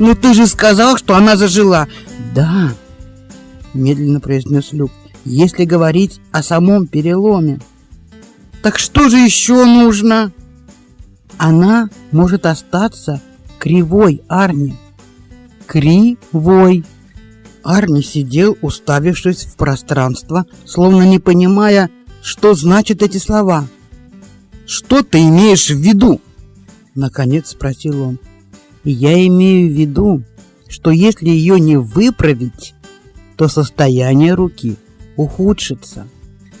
Ну ты же сказал, что она зажила. Да, медленно произнес Люк. Если говорить о самом переломе. Так что же еще нужно? Она может остаться кривой, Арни. Кривой. Арни сидел, уставившись в пространство, словно не понимая, что значат эти слова. Что ты имеешь в виду? наконец спросил он. Я имею в виду, что если ее не выправить, то состояние руки ухудшится.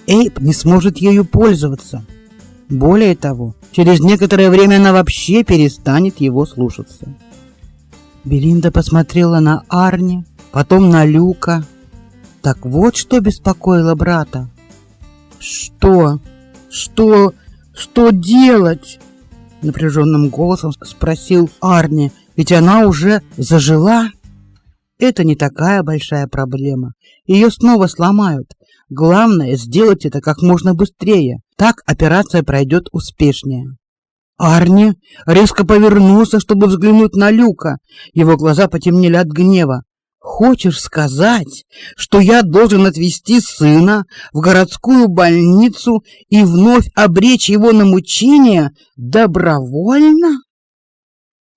Эйп не сможет ею пользоваться. Более того, через некоторое время она вообще перестанет его слушаться. Белинда посмотрела на Арни, потом на Люка. Так вот что беспокоило брата. Что? Что? Что делать? Напряженным голосом спросил Арни, ведь она уже зажила. Это не такая большая проблема. Ее снова сломают. Главное сделать это как можно быстрее. Так операция пройдет успешнее. Арни резко повернулся, чтобы взглянуть на Люка. Его глаза потемнели от гнева. Хочешь сказать, что я должен отвезти сына в городскую больницу и вновь обречь его на мучения добровольно?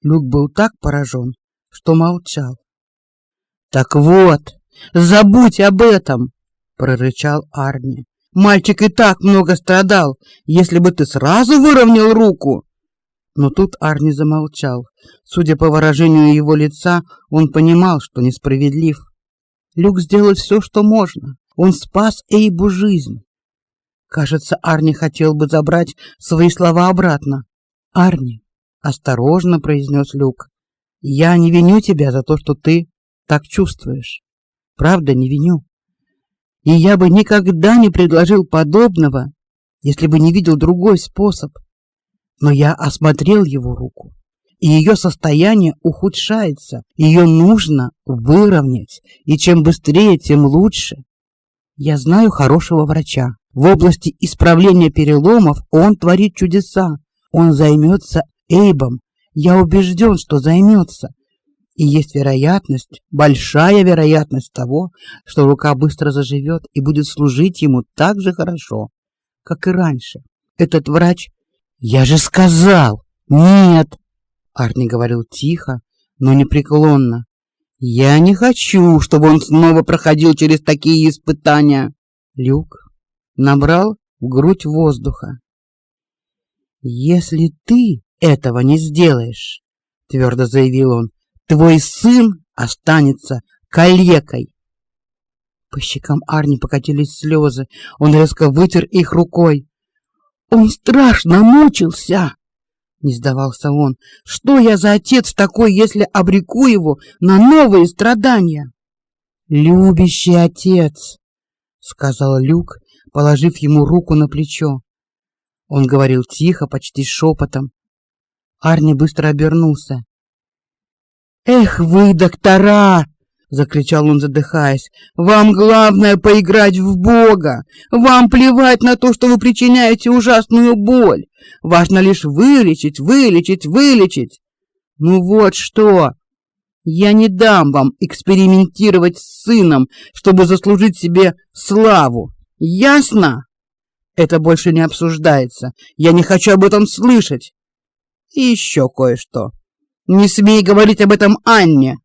Люк был так поражен, что молчал. Так вот, забудь об этом, прорычал Арни. Мальчик и так много страдал. Если бы ты сразу выровнял руку, но тут Арни замолчал. Судя по выражению его лица, он понимал, что несправедлив. Люк сделал все, что можно. Он спас Эйбу жизнь. Кажется, Арни хотел бы забрать свои слова обратно. Арни, осторожно произнес Люк. Я не виню тебя за то, что ты так чувствуешь. Правда, не виню. И я бы никогда не предложил подобного, если бы не видел другой способ но я осмотрел его руку, и ее состояние ухудшается. Ее нужно выровнять, и чем быстрее, тем лучше. Я знаю хорошего врача. В области исправления переломов он творит чудеса. Он займется Эйбом. Я убежден, что займется. И есть вероятность, большая вероятность того, что рука быстро заживет и будет служить ему так же хорошо, как и раньше. Этот врач я же сказал, нет. Арни говорил тихо, но непреклонно. Я не хочу, чтобы он снова проходил через такие испытания. Люк набрал в грудь воздуха. Если ты этого не сделаешь, твердо заявил он, твой сын останется калекой. По щекам Арни покатились слезы. Он резко вытер их рукой. Он страшно мучился, не сдавался он. Что я за отец такой, если обреку его на новые страдания? Любящий отец, сказал Люк, положив ему руку на плечо. Он говорил тихо, почти шепотом. Арни быстро обернулся. Эх вы, доктора, закричал он, задыхаясь. Вам главное поиграть в Бога. Вам плевать на то, что вы причиняете ужасную боль. Важно лишь вылечить, вылечить, вылечить. Ну вот что. Я не дам вам экспериментировать с сыном, чтобы заслужить себе славу. Ясно? Это больше не обсуждается. Я не хочу об этом слышать. И еще кое-что. Не смей говорить об этом Анне.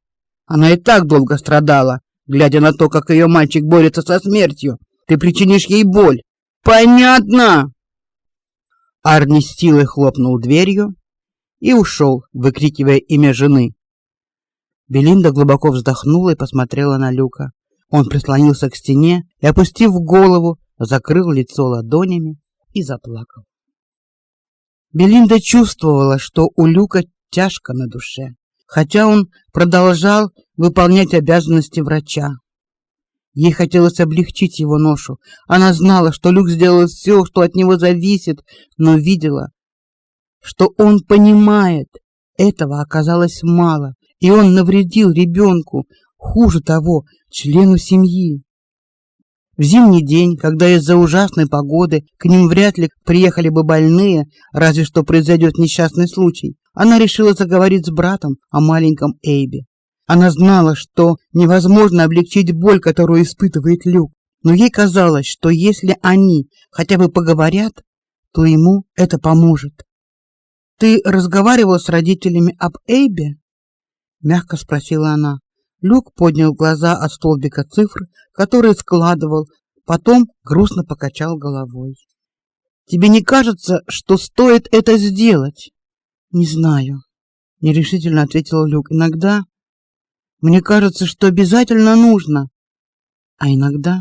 Она и так долго страдала, глядя на то, как ее мальчик борется со смертью. Ты причинишь ей боль. Понятно? Арни силой хлопнул дверью и ушел, выкрикивая имя жены. Белинда глубоко вздохнула и посмотрела на Люка. Он прислонился к стене и, опустив голову, закрыл лицо ладонями и заплакал. Белинда чувствовала, что у Люка тяжко на душе хотя он продолжал выполнять обязанности врача. Ей хотелось облегчить его ношу. Она знала, что Люк сделал все, что от него зависит, но видела, что он понимает. Этого оказалось мало, и он навредил ребенку, хуже того, члену семьи. В зимний день, когда из-за ужасной погоды к ним вряд ли приехали бы больные, разве что произойдет несчастный случай, она решила заговорить с братом о маленьком Эйбе. Она знала, что невозможно облегчить боль, которую испытывает Люк, но ей казалось, что если они хотя бы поговорят, то ему это поможет. Ты разговаривал с родителями об Эйбе? мягко спросила она. Люк поднял глаза от столбика цифр, которые складывал, потом грустно покачал головой. Тебе не кажется, что стоит это сделать? Не знаю, нерешительно ответил Люк. Иногда мне кажется, что обязательно нужно. А иногда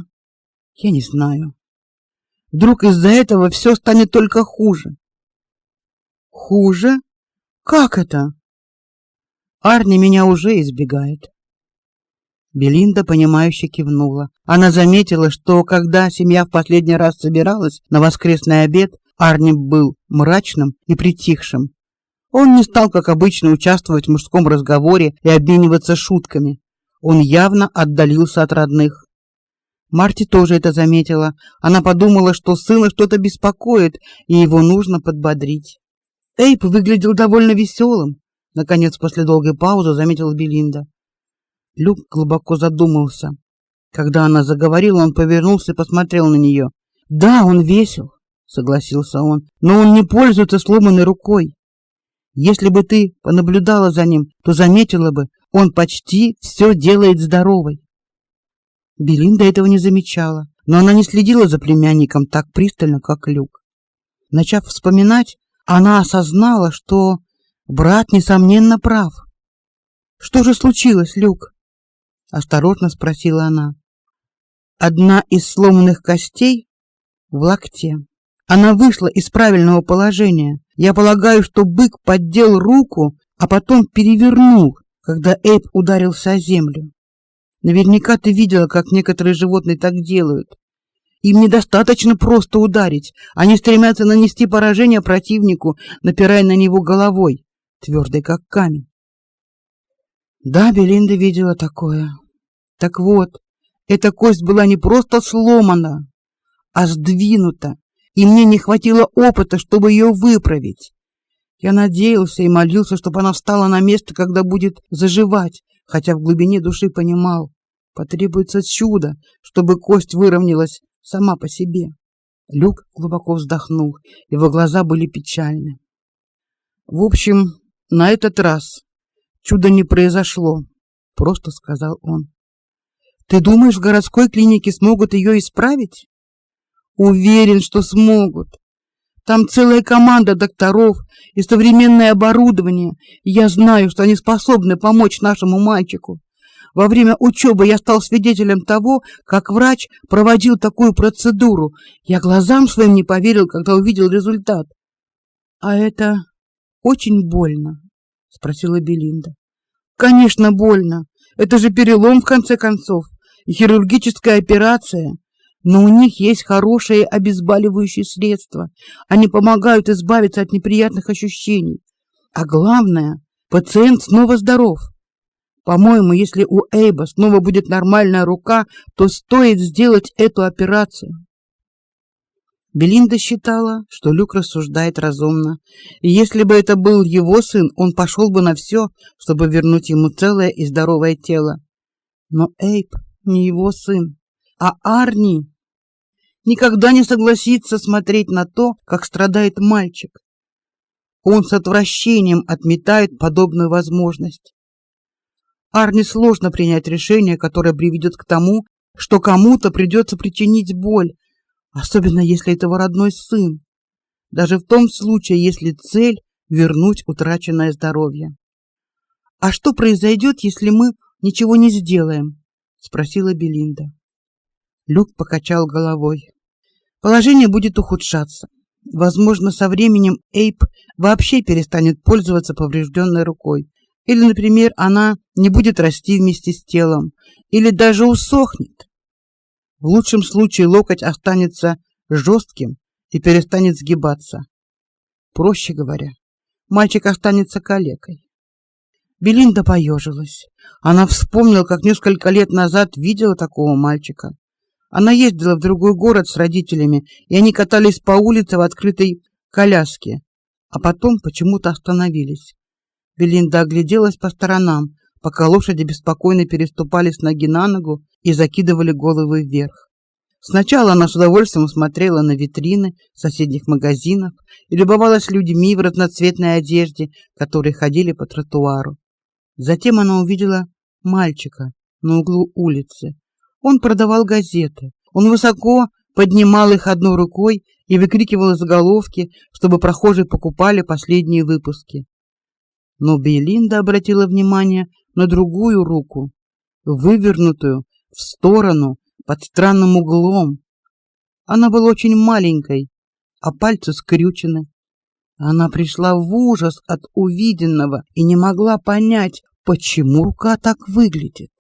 я не знаю. Вдруг из-за этого все станет только хуже. Хуже? Как это? Арни меня уже избегает. Белинда понимающе кивнула. Она заметила, что когда семья в последний раз собиралась на воскресный обед, Арни был мрачным и притихшим, он не стал, как обычно, участвовать в мужском разговоре и обмениваться шутками. Он явно отдалился от родных. Марти тоже это заметила. Она подумала, что сына что-то беспокоит, и его нужно подбодрить. Эйп выглядел довольно веселым. Наконец, после долгой паузы, заметила Белинда. Люк глубоко задумался. Когда она заговорила, он повернулся и посмотрел на нее. «Да, он весел», — согласился он, — «но он не пользуется сломанной рукой. Если бы ты понаблюдала за ним, то заметила бы, он почти все делает здоровой. Белинда этого не замечала, но она не следила за племянником так пристально, как Люк. Начав вспоминать, она осознала, что брат несомненно прав. Что же случилось, Люк? осторожно спросила она. Одна из сломанных костей в локте. Она вышла из правильного положения. Я полагаю, что бык поддел руку, а потом перевернул, когда Эйп ударился о землю. Наверняка ты видела, как некоторые животные так делают. Им недостаточно просто ударить, они стремятся нанести поражение противнику, напирая на него головой, твердой как камень. Да, Белинда видела такое. Так вот, эта кость была не просто сломана, а сдвинута и мне не хватило опыта, чтобы ее выправить. Я надеялся и молился, чтобы она встала на место, когда будет заживать, хотя в глубине души понимал, потребуется чудо, чтобы кость выровнялась сама по себе. Люк глубоко вздохнул, его глаза были печальны. В общем, на этот раз чудо не произошло, просто сказал он. Ты думаешь, в городской клинике смогут ее исправить? Уверен, что смогут. Там целая команда докторов и современное оборудование. я знаю, что они способны помочь нашему мальчику. Во время учебы я стал свидетелем того, как врач проводил такую процедуру. Я глазам своим не поверил, когда увидел результат. А это очень больно, спросила Белинда. Конечно, больно. Это же перелом в конце концов. И хирургическая операция. Но у них есть хорошие обезболивающие средства. Они помогают избавиться от неприятных ощущений. А главное, пациент снова здоров. По-моему, если у Эйба снова будет нормальная рука, то стоит сделать эту операцию. Белинда считала, что Люк рассуждает разумно. И если бы это был его сын, он пошел бы на все, чтобы вернуть ему целое и здоровое тело. Но Эйб не его сын, а Арни никогда не согласится смотреть на то, как страдает мальчик. Он с отвращением отметает подобную возможность. Арни сложно принять решение, которое приведет к тому, что кому-то придется причинить боль, особенно если это его родной сын. Даже в том случае, если цель вернуть утраченное здоровье. А что произойдет, если мы ничего не сделаем? спросила Белинда. Люк покачал головой. Положение будет ухудшаться. Возможно, со временем Эйп вообще перестанет пользоваться поврежденной рукой. Или, например, она не будет расти вместе с телом, или даже усохнет. В лучшем случае локоть останется жестким и перестанет сгибаться. Проще говоря, мальчик останется калекой. Белинда поежилась. Она вспомнила, как несколько лет назад видела такого мальчика. Она ездила в другой город с родителями, и они катались по улице в открытой коляске, а потом почему-то остановились. Белинда огляделась по сторонам, пока лошади беспокойно переступали с ноги на ногу и закидывали головы вверх. Сначала она с удовольствием смотрела на витрины соседних магазинов и любовалась людьми в разноцветной одежде, которые ходили по тротуару. Затем она увидела мальчика на углу улицы. Он продавал газеты. Он высоко поднимал их одной рукой и выкрикивал заголовки, чтобы прохожие покупали последние выпуски. Но Белинда обратила внимание на другую руку, вывернутую в сторону под странным углом. Она была очень маленькой, а пальцы скрючены. Она пришла в ужас от увиденного и не могла понять, почему рука так выглядит.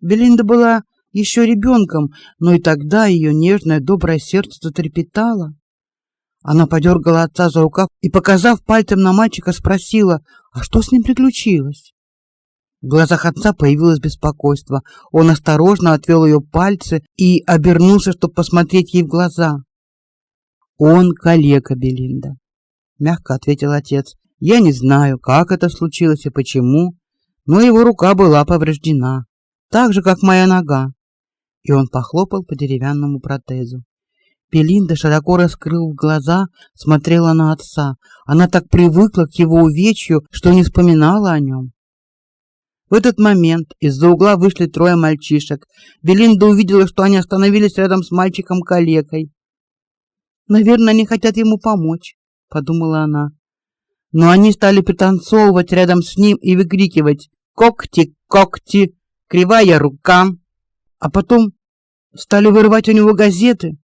Белинда была еще ребенком, но и тогда ее нежное доброе сердце затрепетало. Она подергала отца за рукав и, показав пальцем на мальчика, спросила, а что с ним приключилось? В глазах отца появилось беспокойство. Он осторожно отвел ее пальцы и обернулся, чтобы посмотреть ей в глаза. Он калека, Белинда, мягко ответил отец. Я не знаю, как это случилось и почему, но его рука была повреждена, так же как моя нога. И он похлопал по деревянному протезу. Белинда, широко раскрыв глаза, смотрела на отца. Она так привыкла к его увечью, что не вспоминала о нем. В этот момент из-за угла вышли трое мальчишек. Белинда увидела, что они остановились рядом с мальчиком-калекой. Наверное, они хотят ему помочь, подумала она. Но они стали пританцовывать рядом с ним и выкрикивать: "Когти, когти, кривая рука!" А потом стали вырывать у него газеты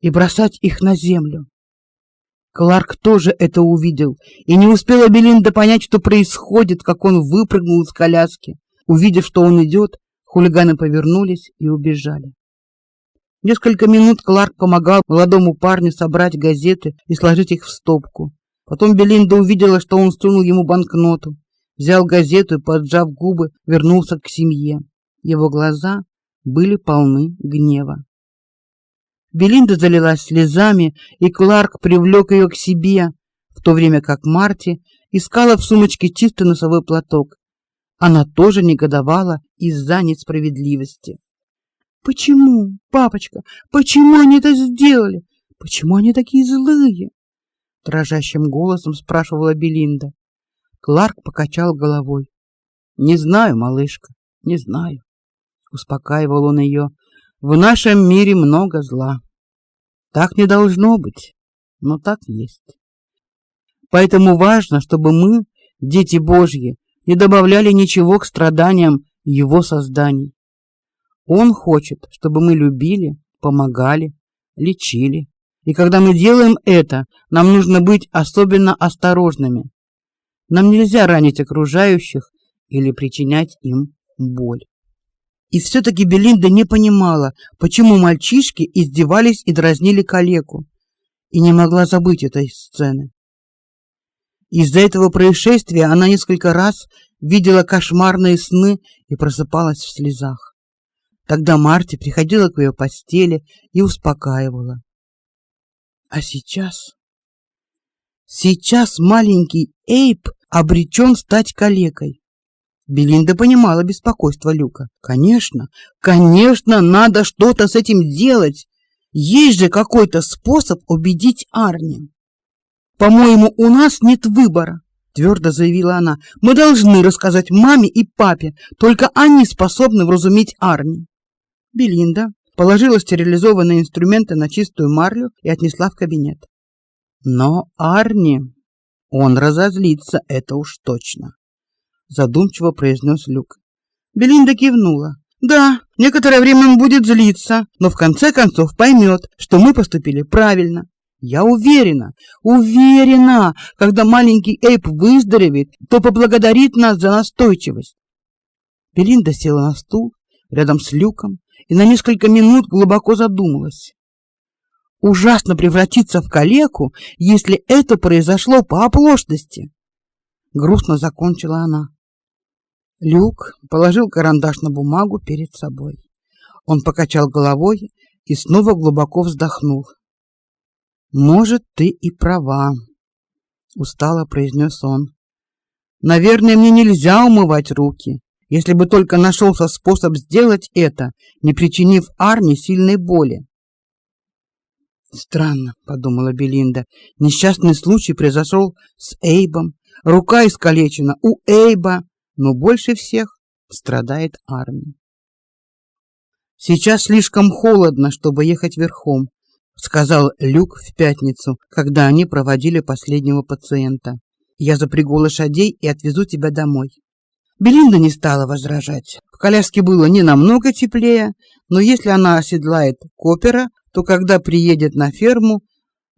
и бросать их на землю. Кларк тоже это увидел, и не успела Белинда понять, что происходит, как он выпрыгнул из коляски. Увидев, что он идет, хулиганы повернулись и убежали. Несколько минут Кларк помогал молодому парню собрать газеты и сложить их в стопку. Потом Белинда увидела, что он сунул ему банкноту, взял газету и, поджав губы, вернулся к семье. Его глаза были полны гнева. Белинда залилась слезами, и Кларк привлек ее к себе, в то время как Марти искала в сумочке чистый носовой платок. Она тоже негодовала из-за несправедливости. Почему, папочка? Почему они это сделали? Почему они такие злые? дрожащим голосом спрашивала Белинда. Кларк покачал головой. Не знаю, малышка, не знаю, успокаивал он ее. В нашем мире много зла. Так не должно быть, но так есть. Поэтому важно, чтобы мы, дети Божьи, не добавляли ничего к страданиям его созданий. Он хочет, чтобы мы любили, помогали, лечили. И когда мы делаем это, нам нужно быть особенно осторожными. Нам нельзя ранить окружающих или причинять им боль. И все таки Белинда не понимала, почему мальчишки издевались и дразнили калеку, и не могла забыть этой сцены. Из-за этого происшествия она несколько раз видела кошмарные сны и просыпалась в слезах. Тогда Марти приходила к ее постели и успокаивала. А сейчас сейчас маленький Эйп обречен стать калекой. Белинда понимала беспокойство Люка. Конечно, конечно, надо что-то с этим делать. Есть же какой-то способ убедить Арни. По-моему, у нас нет выбора, твердо заявила она. Мы должны рассказать маме и папе, только они способны вразумить Арни. Белинда положила стерилизованные инструменты на чистую марлю и отнесла в кабинет. Но Арни, он разозлится, это уж точно задумчиво произнес Люк. Белинда кивнула. Да, некоторое время он будет злиться, но в конце концов поймет, что мы поступили правильно. Я уверена, уверена, когда маленький Эйп выздоровеет, то поблагодарит нас за настойчивость. Белинда села на стул рядом с люком и на несколько минут глубоко задумалась. Ужасно превратиться в калеку, если это произошло по оплошности. Грустно закончила она. Люк положил карандаш на бумагу перед собой. Он покачал головой и снова глубоко вздохнул. Может, ты и права, устало произнес он. Наверное, мне нельзя умывать руки, если бы только нашелся способ сделать это, не причинив Арне сильной боли. Странно, подумала Белинда. Несчастный случай произошел с Эйбом. Рука искалечена у Эйба, но больше всех страдает Арни. Сейчас слишком холодно, чтобы ехать верхом, сказал Люк в пятницу, когда они проводили последнего пациента. Я запрягу лошадей и отвезу тебя домой. Белинда не стала возражать. В коляске было не намного теплее, но если она оседлает копера, то когда приедет на ферму,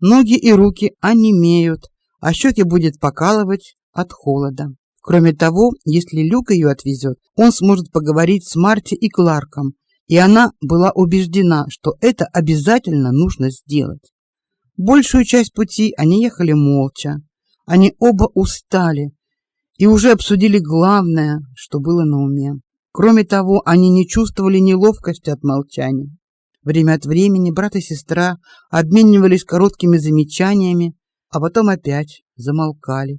ноги и руки онемеют, а щеки будет покалывать от холода. Кроме того, если Люк ее отвезет, он сможет поговорить с Марти и Кларком и она была убеждена, что это обязательно нужно сделать. Большую часть пути они ехали молча. Они оба устали и уже обсудили главное, что было на уме. Кроме того, они не чувствовали неловкости от молчания. Время от времени брат и сестра обменивались короткими замечаниями, а потом опять замолкали.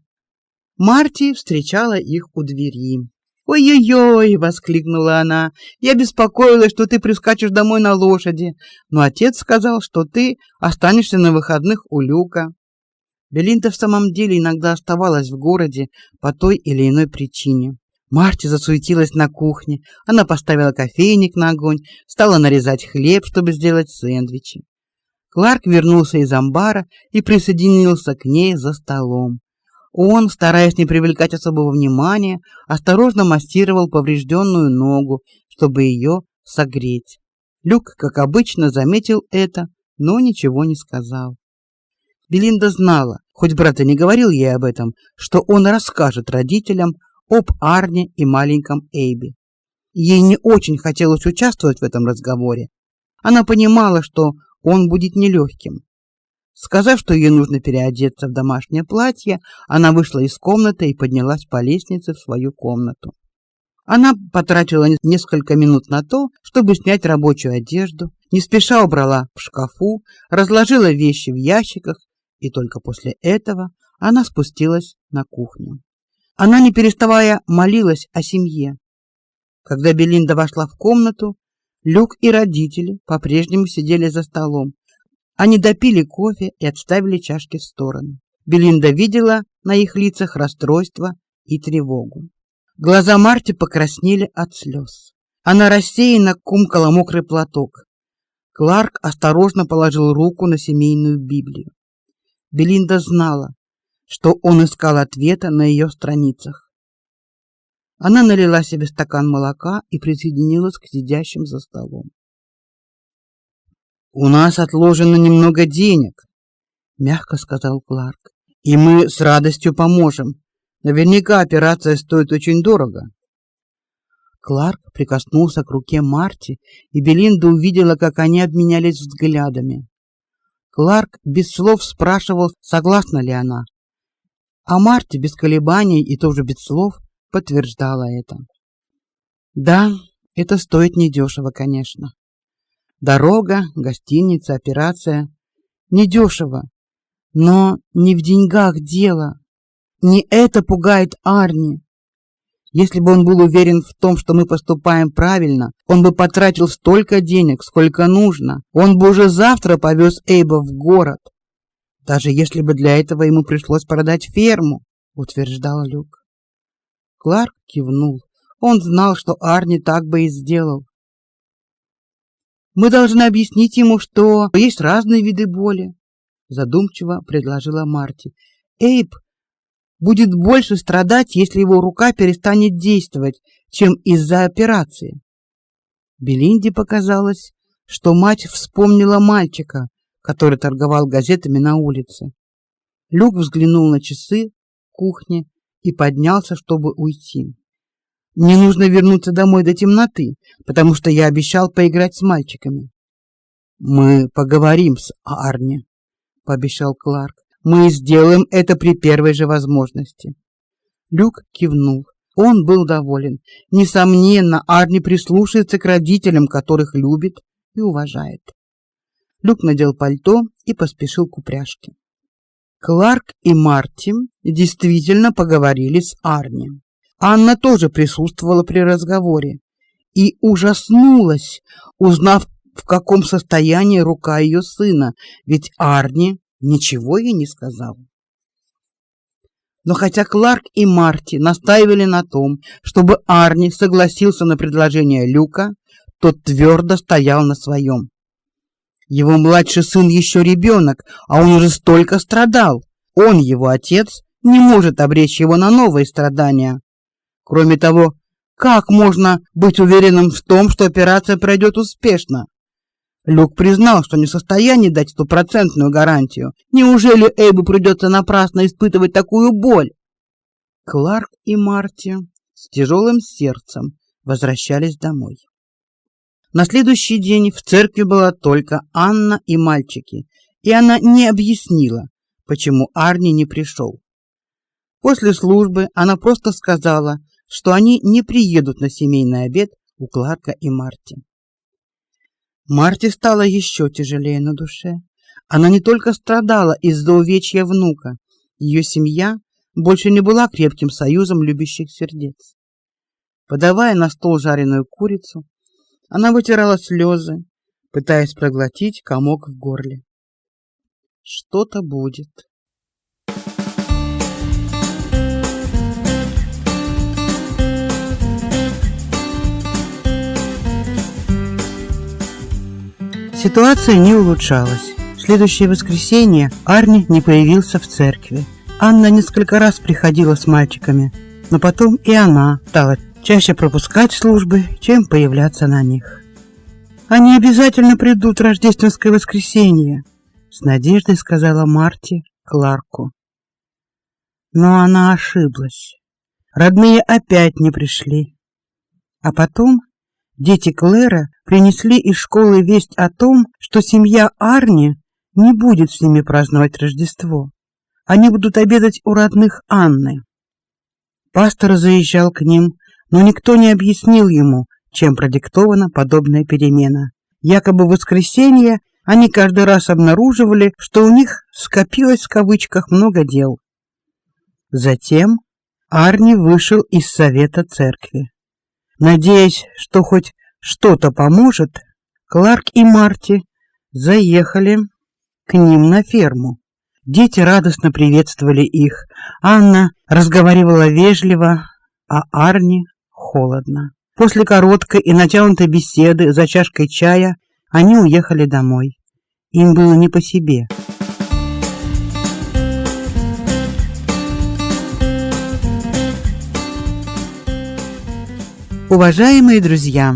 Марти встречала их у двери. «Ой-ой-ой!» — воскликнула она. «Я беспокоилась, что ты прискачешь домой на лошади, но отец сказал, что ты останешься на выходных у Люка». Белинда в самом деле иногда оставалась в городе по той или иной причине. Марти засуетилась на кухне. Она поставила кофейник на огонь, стала нарезать хлеб, чтобы сделать сэндвичи. Кларк вернулся из амбара и присоединился к ней за столом. Он, стараясь не привлекать особого внимания, осторожно массировал поврежденную ногу, чтобы ее согреть. Люк, как обычно, заметил это, но ничего не сказал. Белинда знала, хоть брат и не говорил ей об этом, что он расскажет родителям об Арне и маленьком Эйби. Ей не очень хотелось участвовать в этом разговоре. Она понимала, что он будет нелегким. Сказав, что ей нужно переодеться в домашнее платье, она вышла из комнаты и поднялась по лестнице в свою комнату. Она потратила несколько минут на то, чтобы снять рабочую одежду, не спеша убрала в шкафу, разложила вещи в ящиках, и только после этого она спустилась на кухню. Она, не переставая, молилась о семье. Когда Белинда вошла в комнату, Люк и родители по-прежнему сидели за столом, они допили кофе и отставили чашки в сторону. Белинда видела на их лицах расстройство и тревогу. Глаза Марти покраснели от слез. Она рассеянно комкала мокрый платок. Кларк осторожно положил руку на семейную Библию. Белинда знала, что он искал ответа на ее страницах. Она налила себе стакан молока и присоединилась к сидящим за столом. У нас отложено немного денег, мягко сказал Кларк. И мы с радостью поможем. Наверняка операция стоит очень дорого. Кларк прикоснулся к руке Марти, и Белинда увидела, как они обменялись взглядами. Кларк без слов спрашивал, согласна ли она. А Марти без колебаний и тоже без слов подтверждала это. Да, это стоит недешево, конечно. Дорога, гостиница, операция. Недешево. Но не в деньгах дело. Не это пугает Арни. Если бы он был уверен в том, что мы поступаем правильно, он бы потратил столько денег, сколько нужно. Он бы уже завтра повез Эйба в город. Даже если бы для этого ему пришлось продать ферму, утверждал Люк. Кларк кивнул. Он знал, что Арни так бы и сделал. Мы должны объяснить ему, что есть разные виды боли, задумчиво предложила Марти. Эйп будет больше страдать, если его рука перестанет действовать, чем из-за операции. Белинде показалось, что мать вспомнила мальчика, который торговал газетами на улице. Люк взглянул на часы кухни и поднялся, чтобы уйти. Мне нужно вернуться домой до темноты, потому что я обещал поиграть с мальчиками. Мы поговорим с Арни, пообещал Кларк. Мы сделаем это при первой же возможности. Люк кивнул. Он был доволен. Несомненно, Арни прислушается к родителям, которых любит и уважает. Люк надел пальто и поспешил к упряжке. Кларк и Марти действительно поговорили с Арни. Анна тоже присутствовала при разговоре и ужаснулась, узнав, в каком состоянии рука ее сына, ведь Арни ничего ей не сказал. Но хотя Кларк и Марти настаивали на том, чтобы Арни согласился на предложение Люка, тот твердо стоял на своем. Его младший сын еще ребенок, а он уже столько страдал. Он, его отец, не может обречь его на новые страдания. Кроме того, как можно быть уверенным в том, что операция пройдет успешно? Люк признал, что не в состоянии дать стопроцентную гарантию. Неужели Эйбу придется напрасно испытывать такую боль? Кларк и Марти с тяжелым сердцем возвращались домой. На следующий день в церкви была только Анна и мальчики, и она не объяснила, почему Арни не пришел. После службы она просто сказала, что они не приедут на семейный обед у Кларка и Марти. Марти стало еще тяжелее на душе. Она не только страдала из-за увечья внука, ее семья больше не была крепким союзом любящих сердец. Подавая на стол жареную курицу, она вытирала слезы, пытаясь проглотить комок в горле. Что-то будет. Ситуация не улучшалась. В следующее воскресенье Арни не появился в церкви. Анна несколько раз приходила с мальчиками, но потом и она стала чаще пропускать службы, чем появляться на них. Они обязательно придут в рождественское воскресенье, с надеждой сказала Марти Кларку. Но она ошиблась. Родные опять не пришли. А потом дети Клэра принесли из школы весть о том, что семья Арни не будет с ними праздновать Рождество. Они будут обедать у родных Анны. Пастор заезжал к ним но никто не объяснил ему, чем продиктована подобная перемена. Якобы в воскресенье они каждый раз обнаруживали, что у них скопилось в кавычках много дел. Затем Арни вышел из совета церкви. Надеясь, что хоть что-то поможет, Кларк и Марти заехали к ним на ферму. Дети радостно приветствовали их. Анна разговаривала вежливо, а Арни холодно. После короткой и натянутой беседы за чашкой чая они уехали домой. Им было не по себе. Уважаемые друзья,